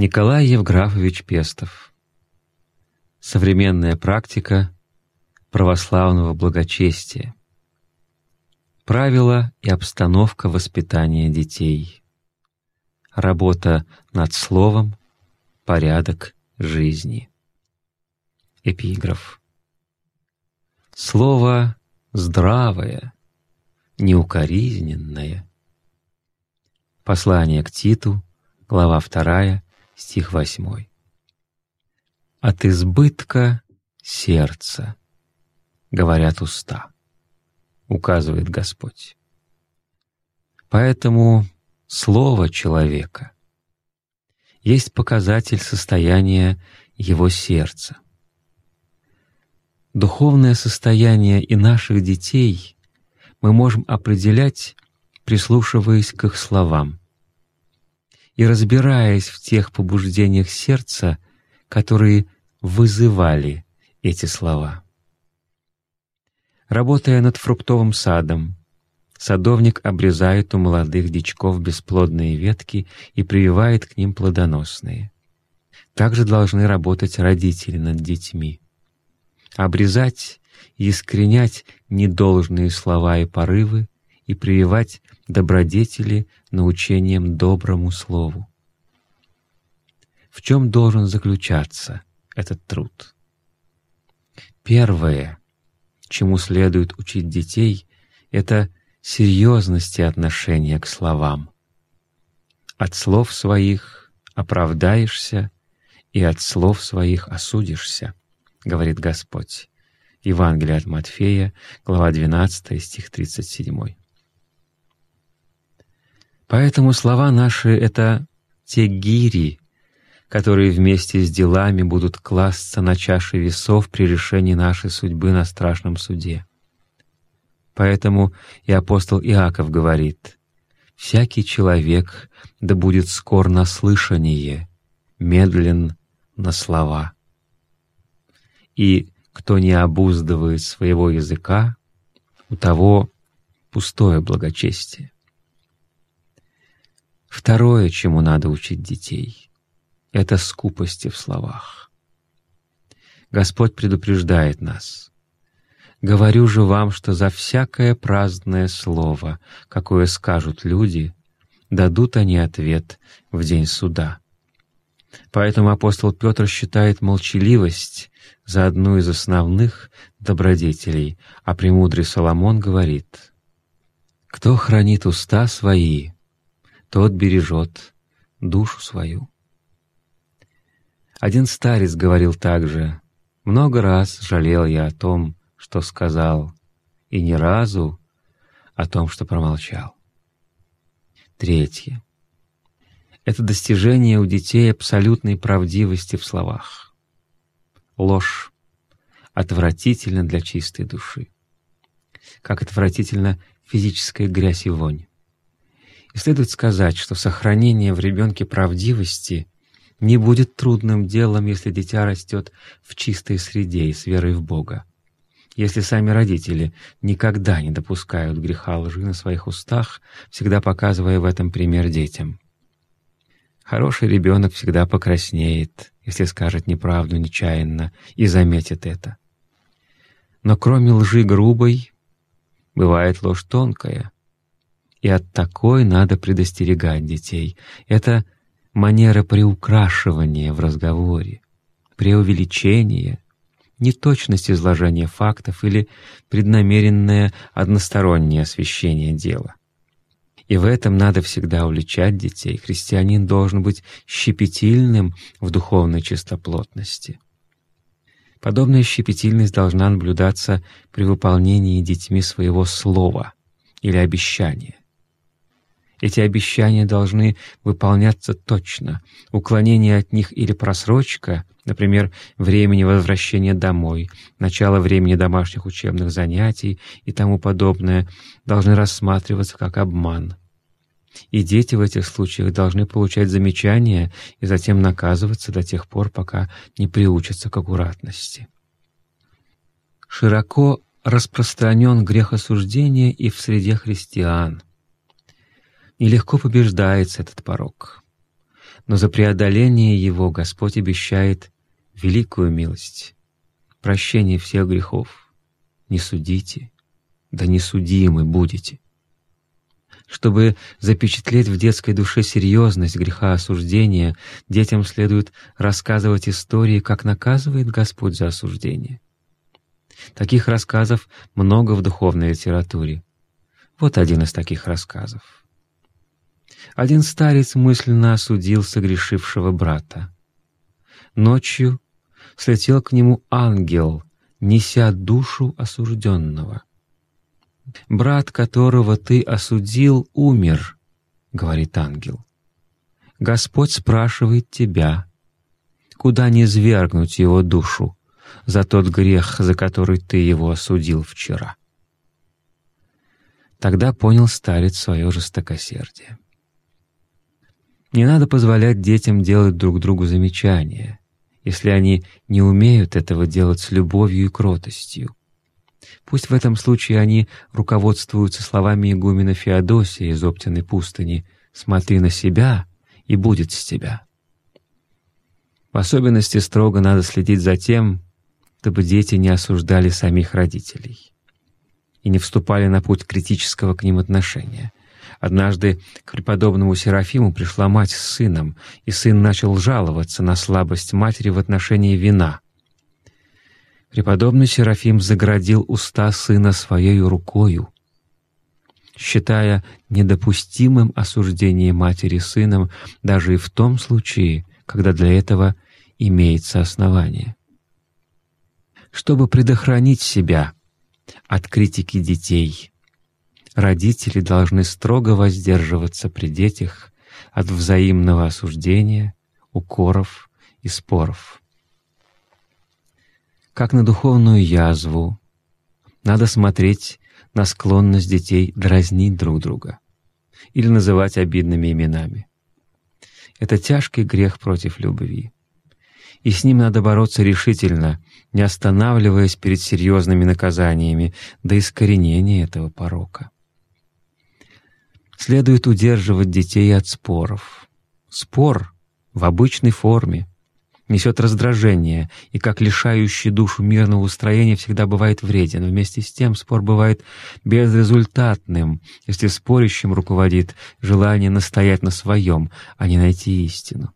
Николай Евграфович Пестов. Современная практика православного благочестия. Правила и обстановка воспитания детей. Работа над словом, порядок жизни. Эпиграф. Слово здравое, неукоризненное. Послание к Титу, глава 2, стих 8. От избытка сердца, говорят уста, указывает Господь. Поэтому слово человека есть показатель состояния его сердца. Духовное состояние и наших детей мы можем определять, прислушиваясь к их словам и разбираясь в тех побуждениях сердца, которые вызывали эти слова. Работая над фруктовым садом, садовник обрезает у молодых дичков бесплодные ветки и прививает к ним плодоносные. Также должны работать родители над детьми. Обрезать и искоренять недолжные слова и порывы и прививать добродетели научением доброму слову. В чем должен заключаться этот труд? Первое, чему следует учить детей, это серьезности отношения к словам. От слов своих оправдаешься, и от слов своих осудишься, говорит Господь. Евангелие от Матфея, глава 12, стих 37. Поэтому слова наши — это те гири, которые вместе с делами будут класться на чаше весов при решении нашей судьбы на страшном суде. Поэтому и апостол Иаков говорит, «Всякий человек да будет скор на слышание, медлен на слова. И кто не обуздывает своего языка, у того пустое благочестие. Второе, чему надо учить детей, — это скупости в словах. Господь предупреждает нас. «Говорю же вам, что за всякое праздное слово, какое скажут люди, дадут они ответ в день суда». Поэтому апостол Петр считает молчаливость за одну из основных добродетелей, а премудрый Соломон говорит, «Кто хранит уста свои, тот бережет душу свою. Один старец говорил также, «Много раз жалел я о том, что сказал, и ни разу о том, что промолчал». Третье. Это достижение у детей абсолютной правдивости в словах. Ложь отвратительна для чистой души. Как отвратительна физическая грязь и вонь. И следует сказать, что сохранение в ребенке правдивости не будет трудным делом, если дитя растет в чистой среде и с верой в Бога. Если сами родители никогда не допускают греха лжи на своих устах, всегда показывая в этом пример детям. Хороший ребенок всегда покраснеет, если скажет неправду нечаянно и заметит это. Но кроме лжи грубой, бывает ложь тонкая — и от такой надо предостерегать детей. Это манера приукрашивания в разговоре, преувеличения, неточность изложения фактов или преднамеренное одностороннее освещение дела. И в этом надо всегда уличать детей. Христианин должен быть щепетильным в духовной чистоплотности. Подобная щепетильность должна наблюдаться при выполнении детьми своего слова или обещания. Эти обещания должны выполняться точно. Уклонение от них или просрочка, например, времени возвращения домой, начало времени домашних учебных занятий и тому подобное, должны рассматриваться как обман. И дети в этих случаях должны получать замечания и затем наказываться до тех пор, пока не приучатся к аккуратности. Широко распространен грех осуждения и в среде христиан — и легко побеждается этот порог. но за преодоление его Господь обещает великую милость, прощение всех грехов. Не судите, да не судимы будете. Чтобы запечатлеть в детской душе серьезность греха осуждения, детям следует рассказывать истории, как наказывает Господь за осуждение. Таких рассказов много в духовной литературе. Вот один из таких рассказов. Один старец мысленно осудил согрешившего брата. Ночью слетел к нему ангел, неся душу осужденного. «Брат, которого ты осудил, умер», — говорит ангел. «Господь спрашивает тебя, куда не свергнуть его душу за тот грех, за который ты его осудил вчера». Тогда понял старец свое жестокосердие. Не надо позволять детям делать друг другу замечания, если они не умеют этого делать с любовью и кротостью. Пусть в этом случае они руководствуются словами игумена Феодосия из Оптиной пустыни «Смотри на себя, и будет с тебя». В особенности строго надо следить за тем, чтобы дети не осуждали самих родителей и не вступали на путь критического к ним отношения. Однажды к преподобному Серафиму пришла мать с сыном, и сын начал жаловаться на слабость матери в отношении вина. Преподобный Серафим заградил уста сына своей рукою, считая недопустимым осуждение матери сыном даже и в том случае, когда для этого имеется основание. Чтобы предохранить себя от критики детей, родители должны строго воздерживаться при детях от взаимного осуждения, укоров и споров. Как на духовную язву, надо смотреть на склонность детей дразнить друг друга или называть обидными именами. Это тяжкий грех против любви. И с ним надо бороться решительно, не останавливаясь перед серьезными наказаниями до искоренения этого порока. Следует удерживать детей от споров. Спор в обычной форме несет раздражение, и как лишающий душу мирного устроения всегда бывает вреден. Вместе с тем спор бывает безрезультатным, если спорящим руководит желание настоять на своем, а не найти истину.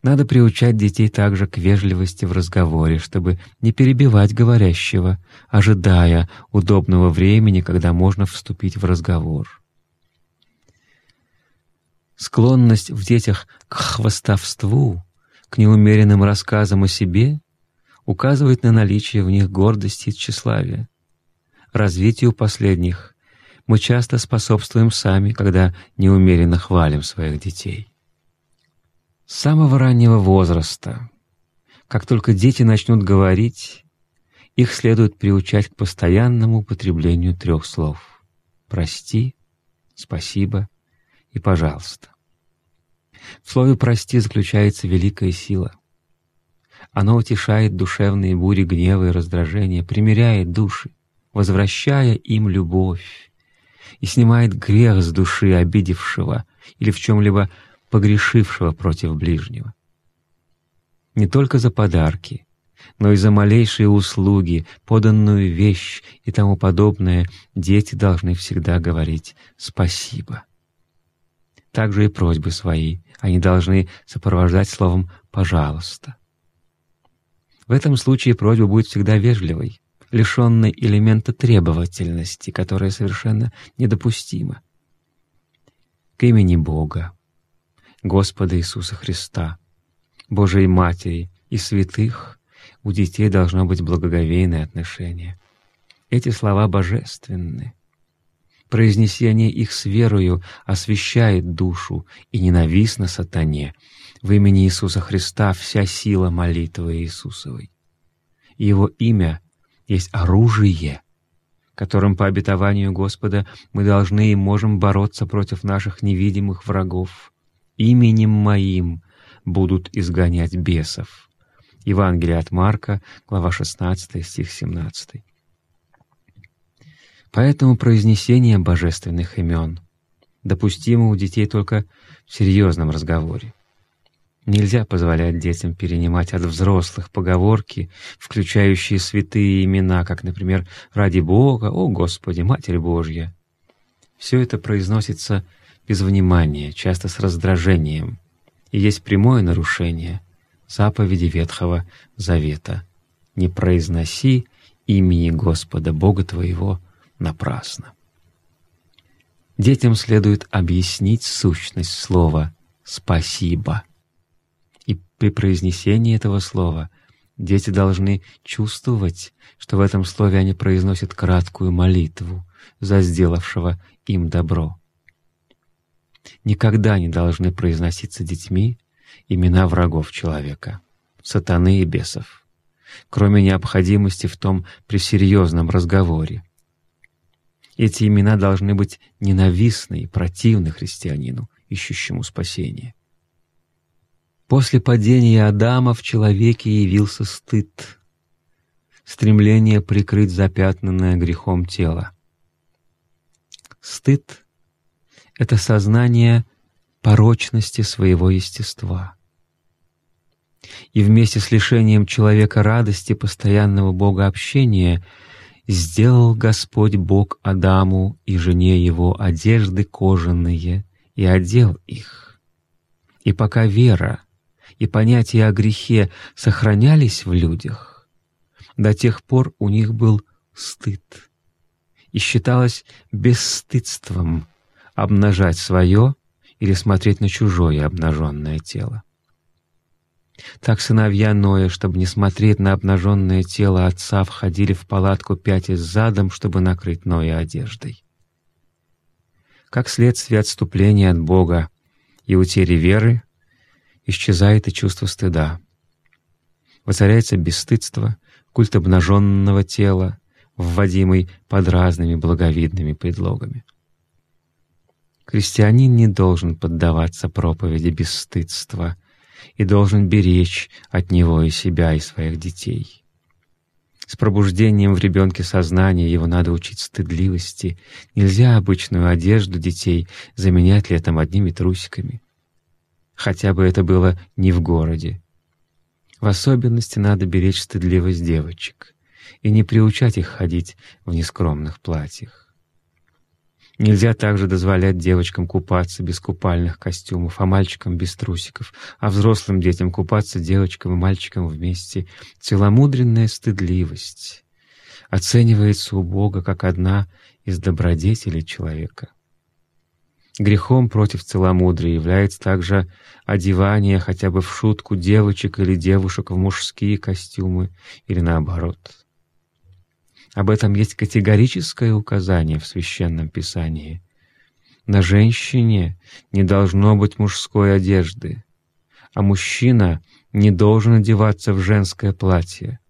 Надо приучать детей также к вежливости в разговоре, чтобы не перебивать говорящего, ожидая удобного времени, когда можно вступить в разговор. Склонность в детях к хвастовству, к неумеренным рассказам о себе указывает на наличие в них гордости и тщеславия. Развитию последних мы часто способствуем сами, когда неумеренно хвалим своих детей. С самого раннего возраста, как только дети начнут говорить, их следует приучать к постоянному употреблению трех слов «прости», «спасибо» и «пожалуйста». В слове «прости» заключается великая сила. Оно утешает душевные бури гнева и раздражения, примиряет души, возвращая им любовь, и снимает грех с души обидевшего или в чем-либо погрешившего против ближнего. Не только за подарки, но и за малейшие услуги, поданную вещь и тому подобное дети должны всегда говорить «спасибо». Также и просьбы свои они должны сопровождать словом «пожалуйста». В этом случае просьба будет всегда вежливой, лишенной элемента требовательности, которая совершенно недопустима. К имени Бога, Господа Иисуса Христа, Божией Матери и святых у детей должно быть благоговейное отношение. Эти слова божественны. Произнесение их с верою освящает душу и ненавистно сатане. В имени Иисуса Христа вся сила молитвы Иисусовой. Его имя есть оружие, которым по обетованию Господа мы должны и можем бороться против наших невидимых врагов. Именем Моим будут изгонять бесов. Евангелие от Марка, глава 16, стих 17. Поэтому произнесение божественных имен допустимо у детей только в серьезном разговоре. Нельзя позволять детям перенимать от взрослых поговорки, включающие святые имена, как, например, «Ради Бога», «О Господи», «Матерь Божья». Все это произносится без внимания, часто с раздражением, и есть прямое нарушение заповеди Ветхого Завета. «Не произноси имени Господа Бога твоего напрасно». Детям следует объяснить сущность слова «спасибо». И при произнесении этого слова дети должны чувствовать, что в этом слове они произносят краткую молитву за сделавшего им добро. Никогда не должны произноситься детьми имена врагов человека, сатаны и бесов, кроме необходимости в том при серьезном разговоре. Эти имена должны быть ненавистны и противны христианину, ищущему спасения. После падения Адама в человеке явился стыд, стремление прикрыть запятнанное грехом тело. Стыд — это сознание порочности своего естества. И вместе с лишением человека радости постоянного богообщения сделал Господь Бог Адаму и жене его одежды кожаные и одел их. И пока вера и понятия о грехе сохранялись в людях, до тех пор у них был стыд, и считалось бесстыдством обнажать свое или смотреть на чужое обнаженное тело. Так сыновья Ноя, чтобы не смотреть на обнаженное тело отца, входили в палатку пятясь задом, чтобы накрыть Ноя одеждой. Как следствие отступления от Бога и утери веры, исчезает и чувство стыда. Воцаряется бесстыдство, культ обнаженного тела, вводимый под разными благовидными предлогами. Христианин не должен поддаваться проповеди бесстыдства и должен беречь от него и себя, и своих детей. С пробуждением в ребенке сознания его надо учить стыдливости. Нельзя обычную одежду детей заменять летом одними трусиками. Хотя бы это было не в городе. В особенности надо беречь стыдливость девочек и не приучать их ходить в нескромных платьях. Нельзя также дозволять девочкам купаться без купальных костюмов, а мальчикам без трусиков, а взрослым детям купаться девочкам и мальчикам вместе. Целомудренная стыдливость оценивается у Бога как одна из добродетелей человека. Грехом против целомудрия является также одевание хотя бы в шутку девочек или девушек в мужские костюмы или наоборот — об этом есть категорическое указание в Священном Писании. На женщине не должно быть мужской одежды, а мужчина не должен одеваться в женское платье,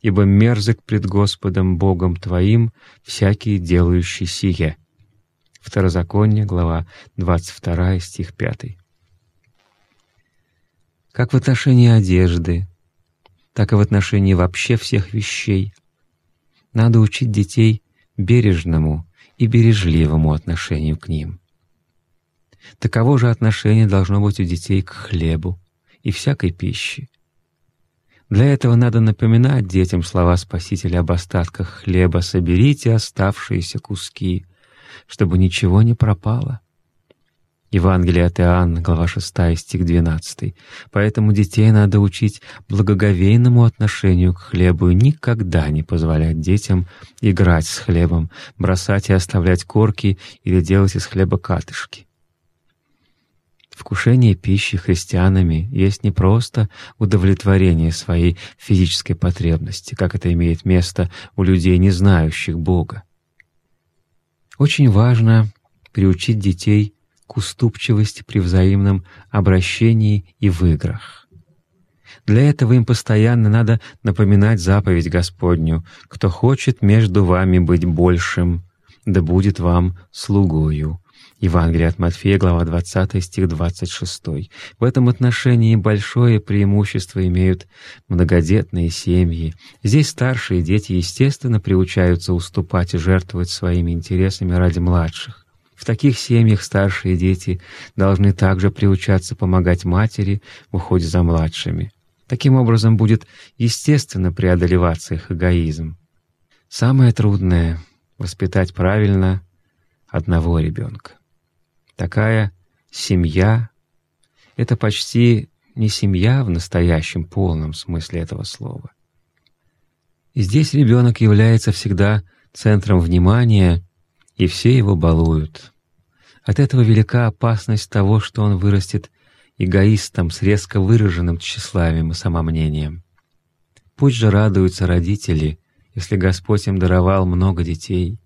ибо мерзок пред Господом Богом твоим всякий делающий сие». Второзаконие, глава 22, стих 5. Как в отношении одежды, так и в отношении вообще всех вещей — надо учить детей бережному и бережливому отношению к ним. Таково же отношение должно быть у детей к хлебу и всякой пище. Для этого надо напоминать детям слова Спасителя об остатках хлеба «соберите оставшиеся куски», чтобы ничего не пропало. Евангелие от Иоанна, глава 6, стих 12. Поэтому детей надо учить благоговейному отношению к хлебу и никогда не позволять детям играть с хлебом, бросать и оставлять корки или делать из хлеба катышки. Вкушение пищи христианами есть не просто удовлетворение своей физической потребности, как это имеет место у людей, не знающих Бога. Очень важно приучить детей к уступчивости при взаимном обращении и в играх. Для этого им постоянно надо напоминать заповедь Господню «Кто хочет между вами быть большим, да будет вам слугою». Евангелие от Матфея, глава 20, стих 26. В этом отношении большое преимущество имеют многодетные семьи. Здесь старшие дети, естественно, приучаются уступать и жертвовать своими интересами ради младших. В таких семьях старшие дети должны также приучаться помогать матери в уходе за младшими. Таким образом будет естественно преодолеваться их эгоизм. Самое трудное — воспитать правильно одного ребенка. Такая семья — это почти не семья в настоящем полном смысле этого слова. И здесь ребенок является всегда центром внимания, и все его балуют. От этого велика опасность того, что он вырастет эгоистом с резко выраженным тщеславием и самомнением. Пусть же радуются родители, если Господь им даровал много детей.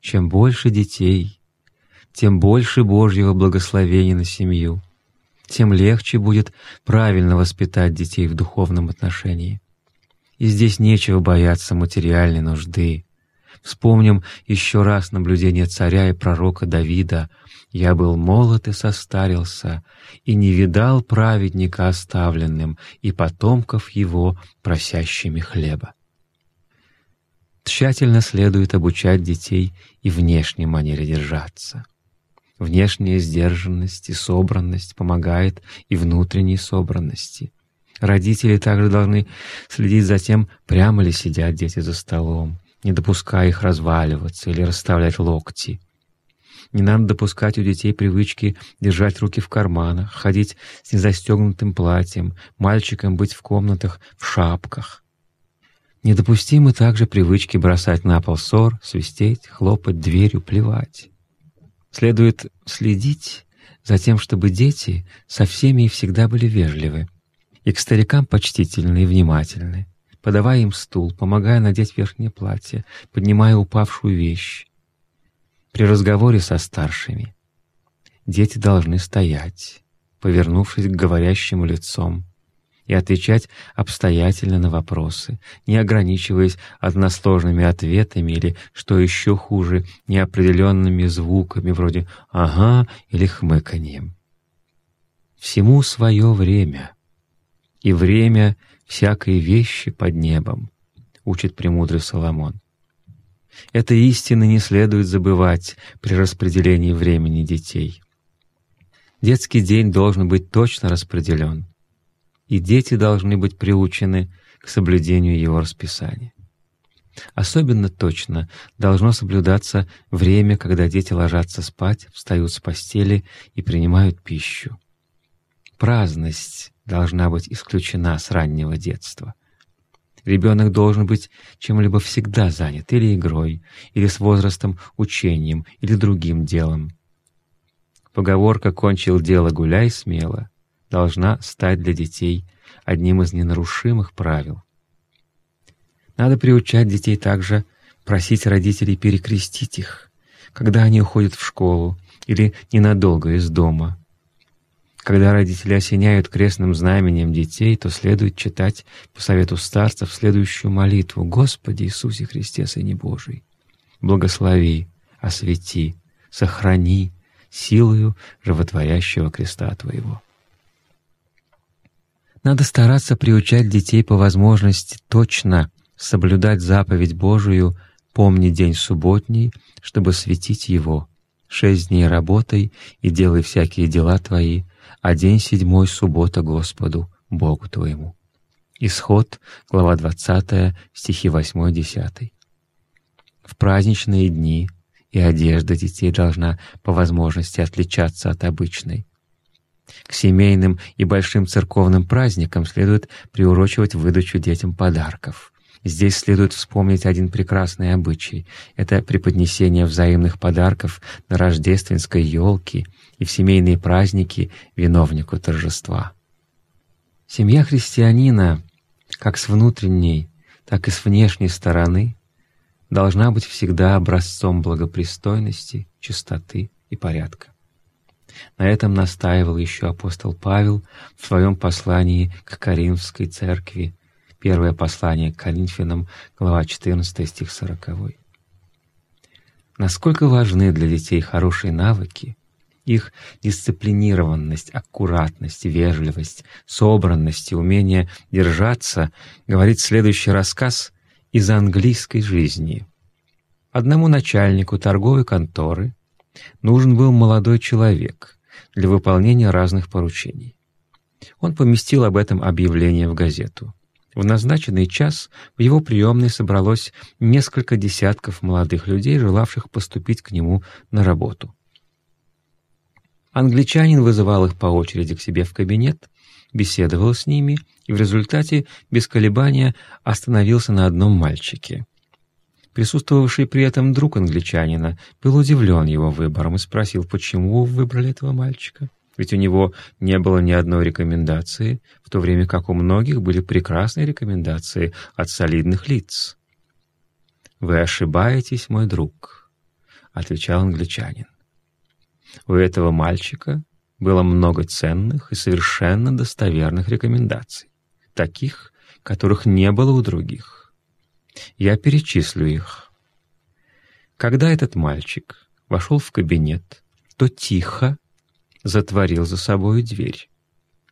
Чем больше детей, тем больше Божьего благословения на семью, тем легче будет правильно воспитать детей в духовном отношении. И здесь нечего бояться материальной нужды. Вспомним еще раз наблюдение царя и пророка Давида. «Я был молод и состарился, и не видал праведника оставленным, и потомков его просящими хлеба». Тщательно следует обучать детей и внешней манере держаться. Внешняя сдержанность и собранность помогает и внутренней собранности. Родители также должны следить за тем, прямо ли сидят дети за столом, не допуская их разваливаться или расставлять локти. Не надо допускать у детей привычки держать руки в карманах, ходить с незастегнутым платьем, мальчикам быть в комнатах в шапках. Недопустимы также привычки бросать на пол ссор, свистеть, хлопать дверью, плевать. Следует следить за тем, чтобы дети со всеми и всегда были вежливы, и к старикам почтительны и внимательны, подавая им стул, помогая надеть верхнее платье, поднимая упавшую вещь. При разговоре со старшими дети должны стоять, повернувшись к говорящему лицом, и отвечать обстоятельно на вопросы, не ограничиваясь односложными ответами или, что еще хуже, неопределенными звуками вроде «ага» или хмыканьем. Всему свое время — и время всякой вещи под небом, учит премудрый Соломон. Этой истины не следует забывать при распределении времени детей. Детский день должен быть точно распределен, и дети должны быть приучены к соблюдению его расписания. Особенно точно должно соблюдаться время, когда дети ложатся спать, встают с постели и принимают пищу. Праздность должна быть исключена с раннего детства. Ребенок должен быть чем-либо всегда занят, или игрой, или с возрастом учением, или другим делом. Поговорка «кончил дело, гуляй смело» должна стать для детей одним из ненарушимых правил. Надо приучать детей также просить родителей перекрестить их, когда они уходят в школу или ненадолго из дома, когда родители осеняют крестным знаменем детей, то следует читать по совету старцев следующую молитву «Господи Иисусе Христе, Сыне Божий, благослови, освети, сохрани силою животворящего креста Твоего». Надо стараться приучать детей по возможности точно соблюдать заповедь Божию «Помни день субботний, чтобы светить его. Шесть дней работай и делай всякие дела твои, а день седьмой — суббота Господу, Богу твоему». Исход, глава 20, стихи 8-10. В праздничные дни и одежда детей должна по возможности отличаться от обычной. К семейным и большим церковным праздникам следует приурочивать выдачу детям подарков. Здесь следует вспомнить один прекрасный обычай. Это преподнесение взаимных подарков на рождественской елке и в семейные праздники виновнику торжества. Семья христианина, как с внутренней, так и с внешней стороны, должна быть всегда образцом благопристойности, чистоты и порядка. На этом настаивал еще апостол Павел в своем послании к Коринфской церкви, Первое послание к Коринфянам, глава 14, стих 40. Насколько важны для детей хорошие навыки, их дисциплинированность, аккуратность, вежливость, собранность и умение держаться, говорит следующий рассказ из английской жизни. Одному начальнику торговой конторы нужен был молодой человек для выполнения разных поручений. Он поместил об этом объявление в газету. В назначенный час в его приемной собралось несколько десятков молодых людей, желавших поступить к нему на работу. Англичанин вызывал их по очереди к себе в кабинет, беседовал с ними и в результате без колебания остановился на одном мальчике. Присутствовавший при этом друг англичанина был удивлен его выбором и спросил, почему вы выбрали этого мальчика. Ведь у него не было ни одной рекомендации, в то время как у многих были прекрасные рекомендации от солидных лиц. «Вы ошибаетесь, мой друг», — отвечал англичанин. У этого мальчика было много ценных и совершенно достоверных рекомендаций, таких, которых не было у других. Я перечислю их. Когда этот мальчик вошел в кабинет, то тихо затворил за собой дверь,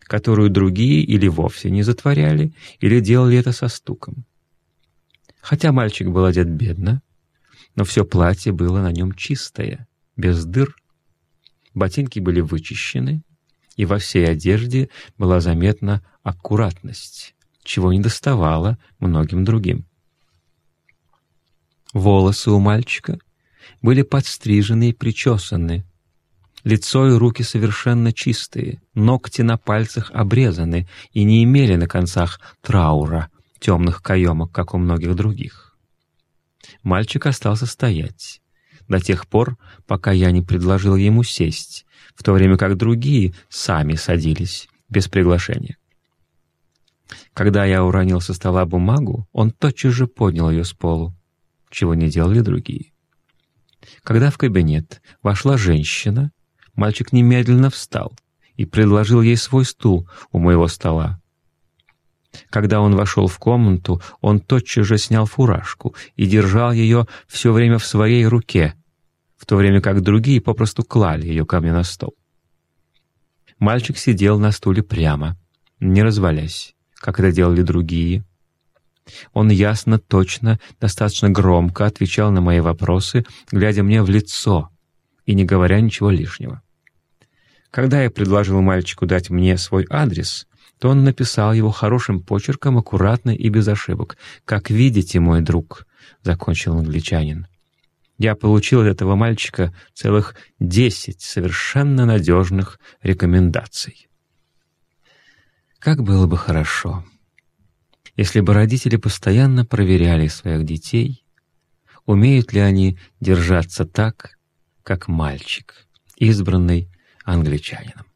которую другие или вовсе не затворяли, или делали это со стуком. Хотя мальчик был одет бедно, но все платье было на нем чистое, без дыр. Ботинки были вычищены, и во всей одежде была заметна аккуратность, чего не доставало многим другим. Волосы у мальчика были подстрижены и причесаны, Лицо и руки совершенно чистые, ногти на пальцах обрезаны и не имели на концах траура, темных каемок, как у многих других. Мальчик остался стоять до тех пор, пока я не предложил ему сесть, в то время как другие сами садились без приглашения. Когда я уронил со стола бумагу, он тотчас же поднял ее с полу, чего не делали другие. Когда в кабинет вошла женщина, Мальчик немедленно встал и предложил ей свой стул у моего стола. Когда он вошел в комнату, он тотчас же снял фуражку и держал ее все время в своей руке, в то время как другие попросту клали ее ко мне на стол. Мальчик сидел на стуле прямо, не развалясь, как это делали другие. Он ясно, точно, достаточно громко отвечал на мои вопросы, глядя мне в лицо и не говоря ничего лишнего. Когда я предложил мальчику дать мне свой адрес, то он написал его хорошим почерком, аккуратно и без ошибок. «Как видите, мой друг», — закончил англичанин, «я получил от этого мальчика целых десять совершенно надежных рекомендаций». Как было бы хорошо, если бы родители постоянно проверяли своих детей, умеют ли они держаться так, как мальчик, избранный англичанином.